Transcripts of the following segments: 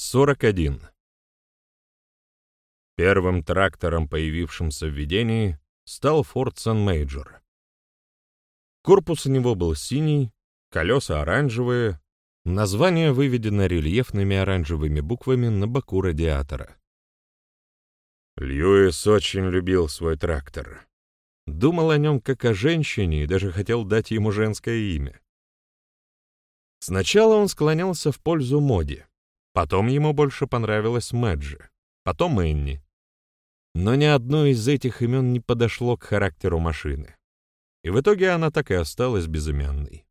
41. Первым трактором, появившимся в видении, стал Ford Sun Major. Корпус у него был синий, колеса оранжевые, название выведено рельефными оранжевыми буквами на боку радиатора. Льюис очень любил свой трактор. Думал о нем как о женщине и даже хотел дать ему женское имя. Сначала он склонялся в пользу Моди, потом ему больше понравилась Мэджи, потом Энни. Но ни одно из этих имен не подошло к характеру машины, и в итоге она так и осталась безымянной.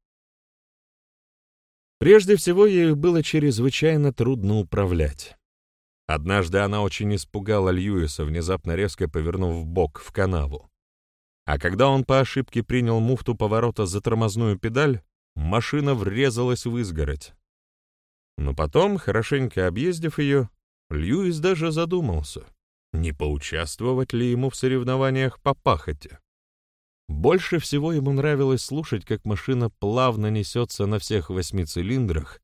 Прежде всего, ей было чрезвычайно трудно управлять. Однажды она очень испугала Льюиса, внезапно резко повернув в бок в канаву. А когда он по ошибке принял муфту поворота за тормозную педаль, машина врезалась в изгородь. Но потом, хорошенько объездив ее, Льюис даже задумался, не поучаствовать ли ему в соревнованиях по пахоте. Больше всего ему нравилось слушать, как машина плавно несется на всех восьми цилиндрах,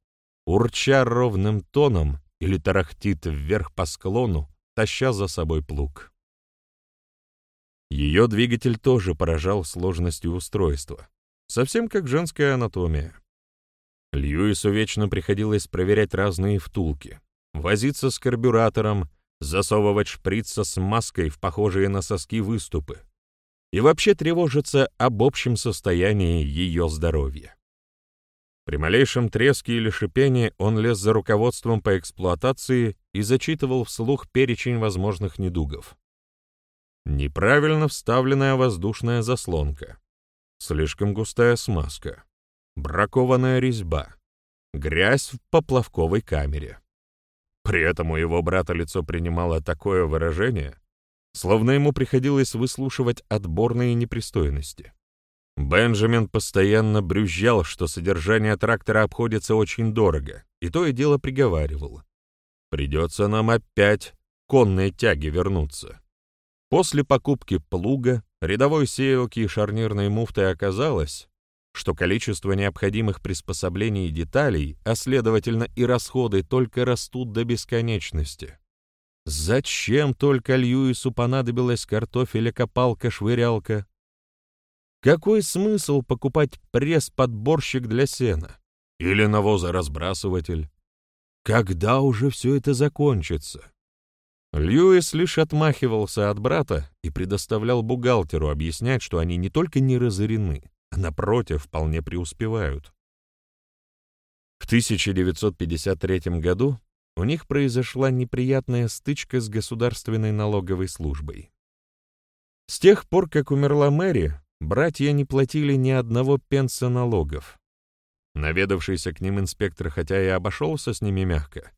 урча ровным тоном или тарахтит вверх по склону, таща за собой плуг. Ее двигатель тоже поражал сложностью устройства, совсем как женская анатомия. Льюису вечно приходилось проверять разные втулки, возиться с карбюратором, засовывать шприц со смазкой в похожие на соски выступы и вообще тревожиться об общем состоянии ее здоровья. При малейшем треске или шипении он лез за руководством по эксплуатации и зачитывал вслух перечень возможных недугов. Неправильно вставленная воздушная заслонка, слишком густая смазка, бракованная резьба, грязь в поплавковой камере. При этом у его брата лицо принимало такое выражение, словно ему приходилось выслушивать отборные непристойности. Бенджамин постоянно брюзжал, что содержание трактора обходится очень дорого, и то и дело приговаривал. «Придется нам опять конной тяги вернуться». После покупки плуга, рядовой сеялки и шарнирной муфты оказалось, что количество необходимых приспособлений и деталей, а следовательно и расходы, только растут до бесконечности. Зачем только Льюису понадобилась картофеля-копалка-швырялка? Какой смысл покупать пресс-подборщик для сена? Или навозоразбрасыватель? Когда уже все это закончится? Льюис лишь отмахивался от брата и предоставлял бухгалтеру объяснять, что они не только не разорены, а напротив, вполне преуспевают. В 1953 году у них произошла неприятная стычка с государственной налоговой службой. С тех пор, как умерла Мэри, братья не платили ни одного пенса налогов. Наведавшийся к ним инспектор хотя и обошелся с ними мягко,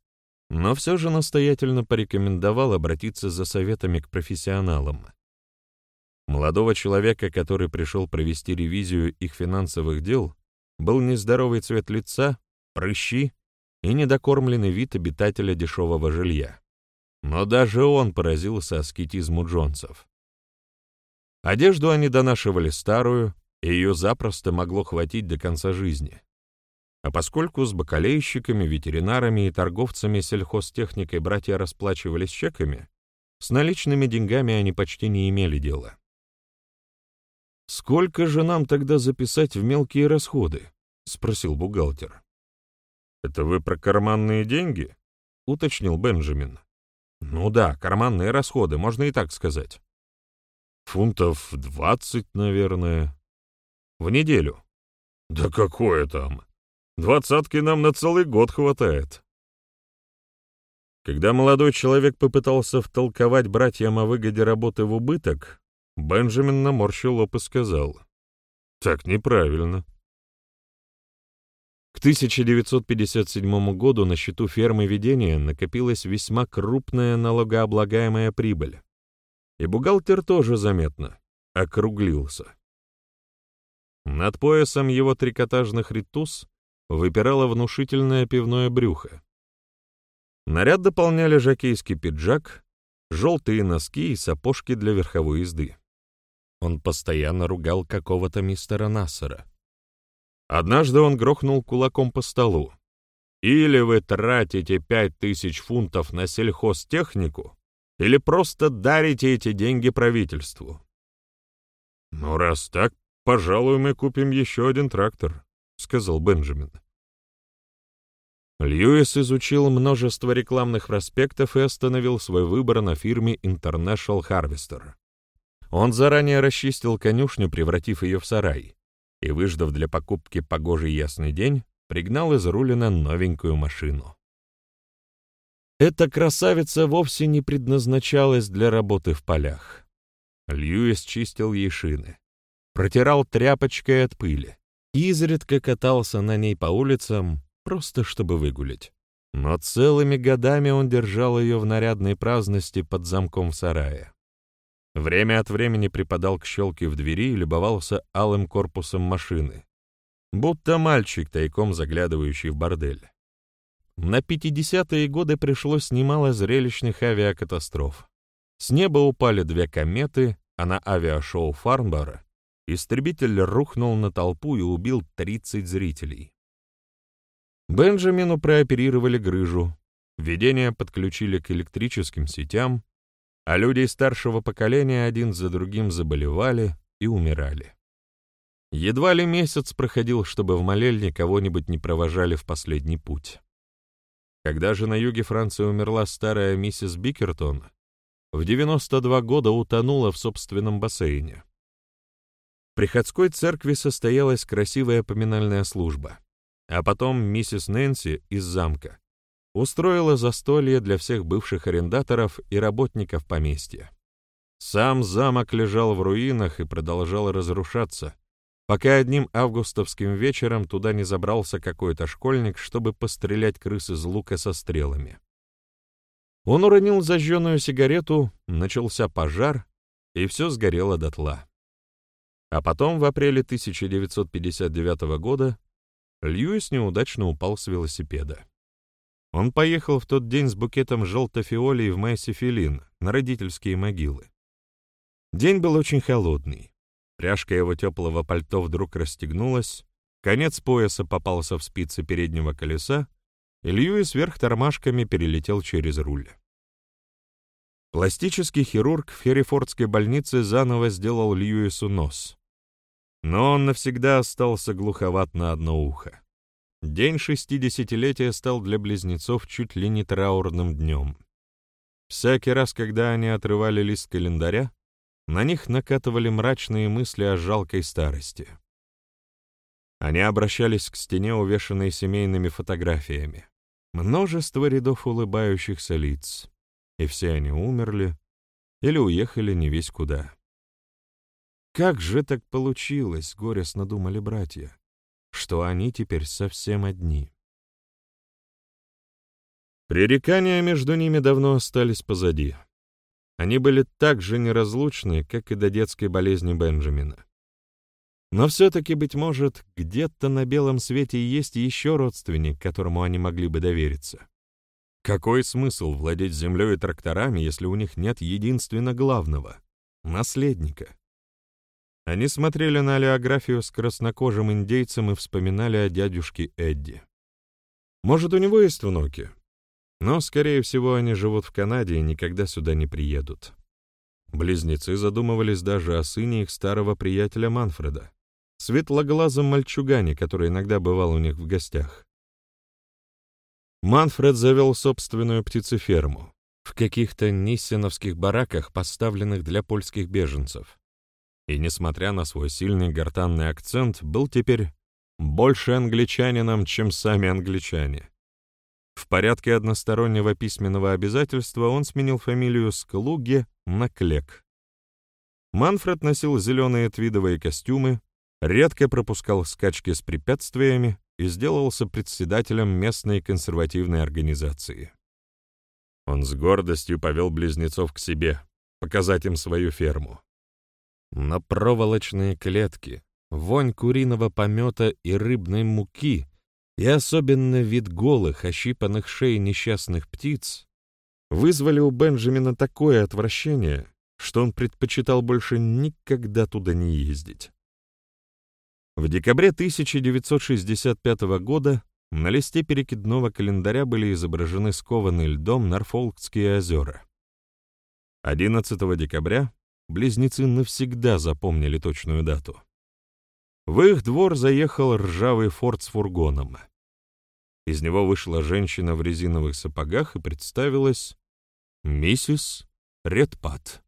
но все же настоятельно порекомендовал обратиться за советами к профессионалам. Молодого человека, который пришел провести ревизию их финансовых дел, был нездоровый цвет лица, прыщи и недокормленный вид обитателя дешевого жилья. Но даже он поразился аскетизму Джонсов. Одежду они донашивали старую, и ее запросто могло хватить до конца жизни. А поскольку с бакалейщиками, ветеринарами и торговцами сельхозтехникой братья расплачивались чеками, с наличными деньгами они почти не имели дела. «Сколько же нам тогда записать в мелкие расходы?» — спросил бухгалтер. «Это вы про карманные деньги?» — уточнил Бенджамин. «Ну да, карманные расходы, можно и так сказать». «Фунтов двадцать, наверное. В неделю». «Да какое там? Двадцатки нам на целый год хватает. Когда молодой человек попытался втолковать братьям о выгоде работы в убыток, Бенджамин наморщил лоб и сказал, «Так неправильно». К 1957 году на счету фермы ведения накопилась весьма крупная налогооблагаемая прибыль, и бухгалтер тоже заметно округлился. Над поясом его трикотажных ритус выпирало внушительное пивное брюхо. Наряд дополняли жакейский пиджак, желтые носки и сапожки для верховой езды. Он постоянно ругал какого-то мистера Нассера. Однажды он грохнул кулаком по столу. Или вы тратите пять тысяч фунтов на сельхозтехнику, или просто дарите эти деньги правительству. «Ну, раз так, пожалуй, мы купим еще один трактор», — сказал Бенджамин. Льюис изучил множество рекламных проспектов и остановил свой выбор на фирме International Harvester. Он заранее расчистил конюшню, превратив ее в сарай, и, выждав для покупки погожий ясный день, пригнал из Рулина новенькую машину. Эта красавица вовсе не предназначалась для работы в полях. Льюис чистил ей шины, протирал тряпочкой от пыли, изредка катался на ней по улицам, просто чтобы выгулить. Но целыми годами он держал ее в нарядной праздности под замком в сарае. Время от времени припадал к щелке в двери и любовался алым корпусом машины, будто мальчик, тайком заглядывающий в бордель. На 50-е годы пришлось немало зрелищных авиакатастроф. С неба упали две кометы, а на авиашоу Фарнбора истребитель рухнул на толпу и убил 30 зрителей. Бенджамину прооперировали грыжу, введение подключили к электрическим сетям, а люди старшего поколения один за другим заболевали и умирали. Едва ли месяц проходил, чтобы в молельне кого-нибудь не провожали в последний путь. Когда же на юге Франции умерла старая миссис Бикертон, в 92 года утонула в собственном бассейне. В приходской церкви состоялась красивая поминальная служба. А потом миссис Нэнси из замка устроила застолье для всех бывших арендаторов и работников поместья. Сам замок лежал в руинах и продолжал разрушаться, пока одним августовским вечером туда не забрался какой-то школьник, чтобы пострелять крыс из лука со стрелами. Он уронил зажженную сигарету, начался пожар, и все сгорело дотла. А потом, в апреле 1959 года, Льюис неудачно упал с велосипеда. Он поехал в тот день с букетом желтофиолей в Месси-Филин на родительские могилы. День был очень холодный. Пряжка его теплого пальто вдруг расстегнулась, конец пояса попался в спицы переднего колеса, и Льюис вверх тормашками перелетел через руль. Пластический хирург в Херрифордской больнице заново сделал Льюису нос но он навсегда остался глуховат на одно ухо. День шестидесятилетия стал для близнецов чуть ли не траурным днем. Всякий раз, когда они отрывали лист календаря, на них накатывали мрачные мысли о жалкой старости. Они обращались к стене, увешанной семейными фотографиями. Множество рядов улыбающихся лиц. И все они умерли или уехали не весь куда. Как же так получилось, горестно думали братья, что они теперь совсем одни? Пререкания между ними давно остались позади. Они были так же неразлучны, как и до детской болезни Бенджамина. Но все-таки, быть может, где-то на белом свете есть еще родственник, которому они могли бы довериться. Какой смысл владеть землей и тракторами, если у них нет единственно главного — наследника? Они смотрели на олеографию с краснокожим индейцем и вспоминали о дядюшке Эдди. Может, у него есть внуки? Но, скорее всего, они живут в Канаде и никогда сюда не приедут. Близнецы задумывались даже о сыне их старого приятеля Манфреда, светлоглазом мальчугане, который иногда бывал у них в гостях. Манфред завел собственную птицеферму в каких-то ниссеновских бараках, поставленных для польских беженцев и, несмотря на свой сильный гортанный акцент, был теперь больше англичанином, чем сами англичане. В порядке одностороннего письменного обязательства он сменил фамилию Склуге на Клек. Манфред носил зеленые твидовые костюмы, редко пропускал скачки с препятствиями и сделался председателем местной консервативной организации. Он с гордостью повел близнецов к себе, показать им свою ферму. На проволочные клетки, вонь куриного помета и рыбной муки и особенно вид голых, ощипанных шеи несчастных птиц вызвали у Бенджамина такое отвращение, что он предпочитал больше никогда туда не ездить. В декабре 1965 года на листе перекидного календаря были изображены скованные льдом Норфолкские озера. 11 декабря близнецы навсегда запомнили точную дату. В их двор заехал ржавый форт с фургоном. Из него вышла женщина в резиновых сапогах и представилась миссис Редпад.